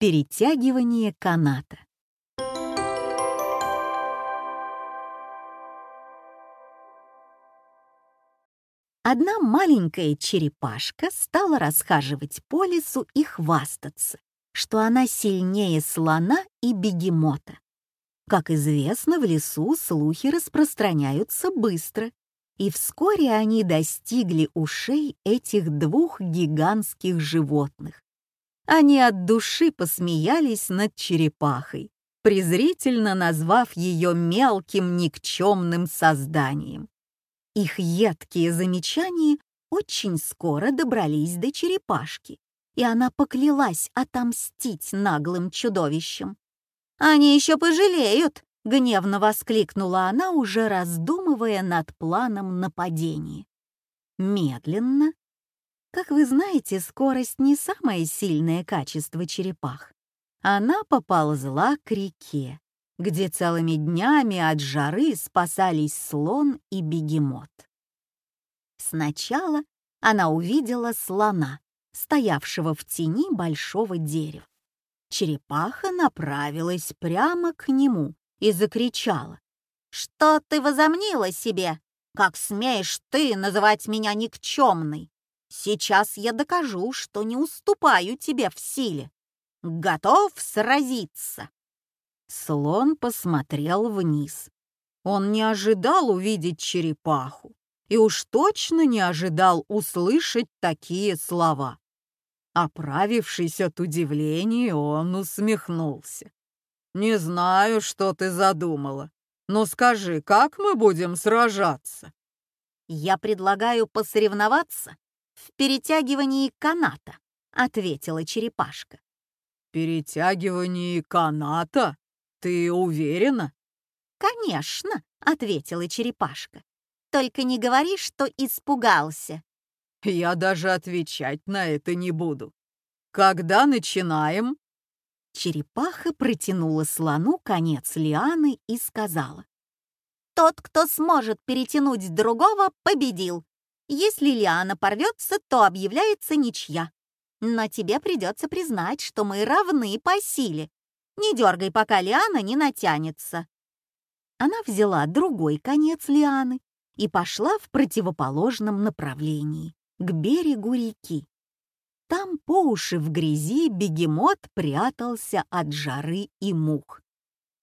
Перетягивание каната. Одна маленькая черепашка стала расхаживать по лесу и хвастаться, что она сильнее слона и бегемота. Как известно, в лесу слухи распространяются быстро, и вскоре они достигли ушей этих двух гигантских животных. Они от души посмеялись над черепахой, презрительно назвав ее мелким никчемным созданием. Их едкие замечания очень скоро добрались до черепашки, и она поклялась отомстить наглым чудовищам. «Они еще пожалеют!» — гневно воскликнула она, уже раздумывая над планом нападения. Медленно, как вы знаете, скорость не самое сильное качество черепах. Она поползла к реке, где целыми днями от жары спасались слон и бегемот. Сначала она увидела слона, стоявшего в тени большого дерева. Черепаха направилась прямо к нему и закричала. «Что ты возомнила себе? Как смеешь ты называть меня никчемной? Сейчас я докажу, что не уступаю тебе в силе. Готов сразиться?» Слон посмотрел вниз. Он не ожидал увидеть черепаху и уж точно не ожидал услышать такие слова. Оправившись от удивления, он усмехнулся. «Не знаю, что ты задумала, но скажи, как мы будем сражаться?» «Я предлагаю посоревноваться в перетягивании каната», — ответила черепашка. «Перетягивании каната? Ты уверена?» «Конечно», — ответила черепашка. «Только не говори, что испугался». «Я даже отвечать на это не буду. Когда начинаем?» Черепаха протянула слону конец лианы и сказала. «Тот, кто сможет перетянуть другого, победил. Если лиана порвется, то объявляется ничья. Но тебе придется признать, что мы равны по силе. Не дергай, пока лиана не натянется». Она взяла другой конец лианы и пошла в противоположном направлении, к берегу реки. Там по уши в грязи бегемот прятался от жары и мух.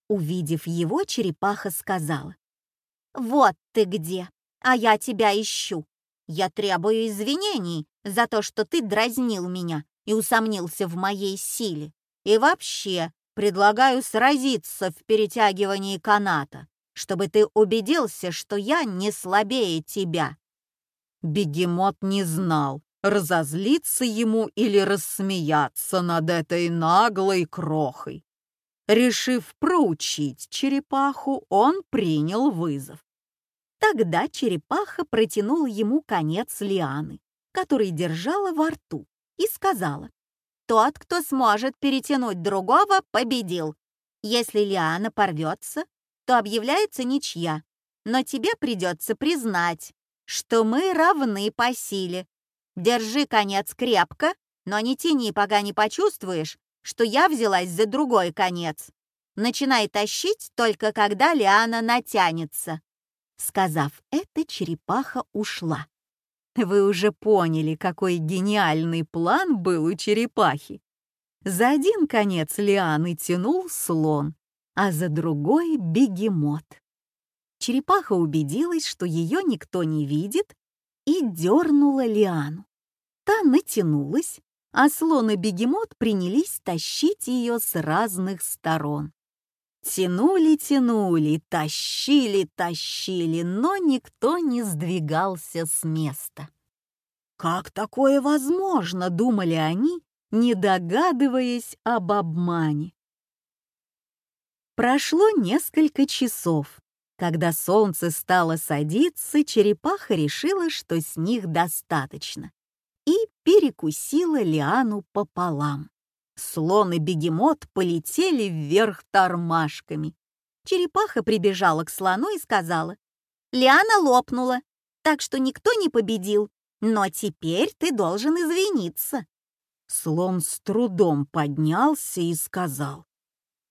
Увидев его, черепаха сказала, «Вот ты где, а я тебя ищу. Я требую извинений за то, что ты дразнил меня и усомнился в моей силе. И вообще, предлагаю сразиться в перетягивании каната, чтобы ты убедился, что я не слабее тебя». Бегемот не знал, разозлиться ему или рассмеяться над этой наглой крохой. Решив проучить черепаху, он принял вызов. Тогда черепаха протянула ему конец лианы, который держала во рту, и сказала, «Тот, кто сможет перетянуть другого, победил. Если лиана порвется, то объявляется ничья, но тебе придется признать, что мы равны по силе, Держи конец крепко, но не тяни, пока не почувствуешь, что я взялась за другой конец. Начинай тащить только когда лиана натянется». Сказав это, черепаха ушла. Вы уже поняли, какой гениальный план был у черепахи. За один конец лианы тянул слон, а за другой — бегемот. Черепаха убедилась, что ее никто не видит, и дернула лиану. Та натянулась, а слон и бегемот принялись тащить ее с разных сторон. Тянули, тянули, тащили, тащили, но никто не сдвигался с места. «Как такое возможно?» — думали они, не догадываясь об обмане. Прошло несколько часов. Когда солнце стало садиться, черепаха решила, что с них достаточно, и перекусила лиану пополам. Слон и бегемот полетели вверх тормашками. Черепаха прибежала к слону и сказала, «Лиана лопнула, так что никто не победил, но теперь ты должен извиниться». Слон с трудом поднялся и сказал.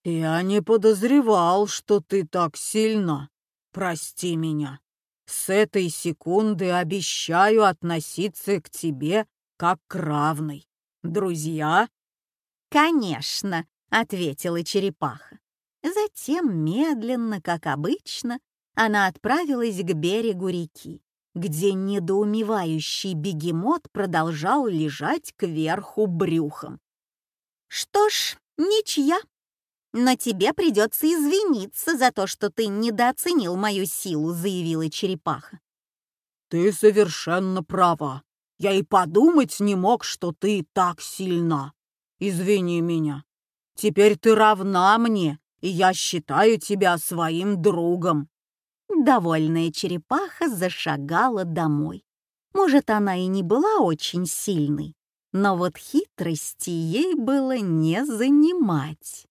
«Я не подозревал, что ты так сильна. Прости меня. С этой секунды обещаю относиться к тебе как к равной. Друзья?» «Конечно», — ответила черепаха. Затем, медленно, как обычно, она отправилась к берегу реки, где недоумевающий бегемот продолжал лежать кверху брюхом. «Что ж, ничья. Но тебе придется извиниться за то, что ты недооценил мою силу», — заявила черепаха. «Ты совершенно права. Я и подумать не мог, что ты так сильна. Извини меня. Теперь ты равна мне, и я считаю тебя своим другом». Довольная черепаха зашагала домой. Может, она и не была очень сильной, но вот хитрости ей было не занимать.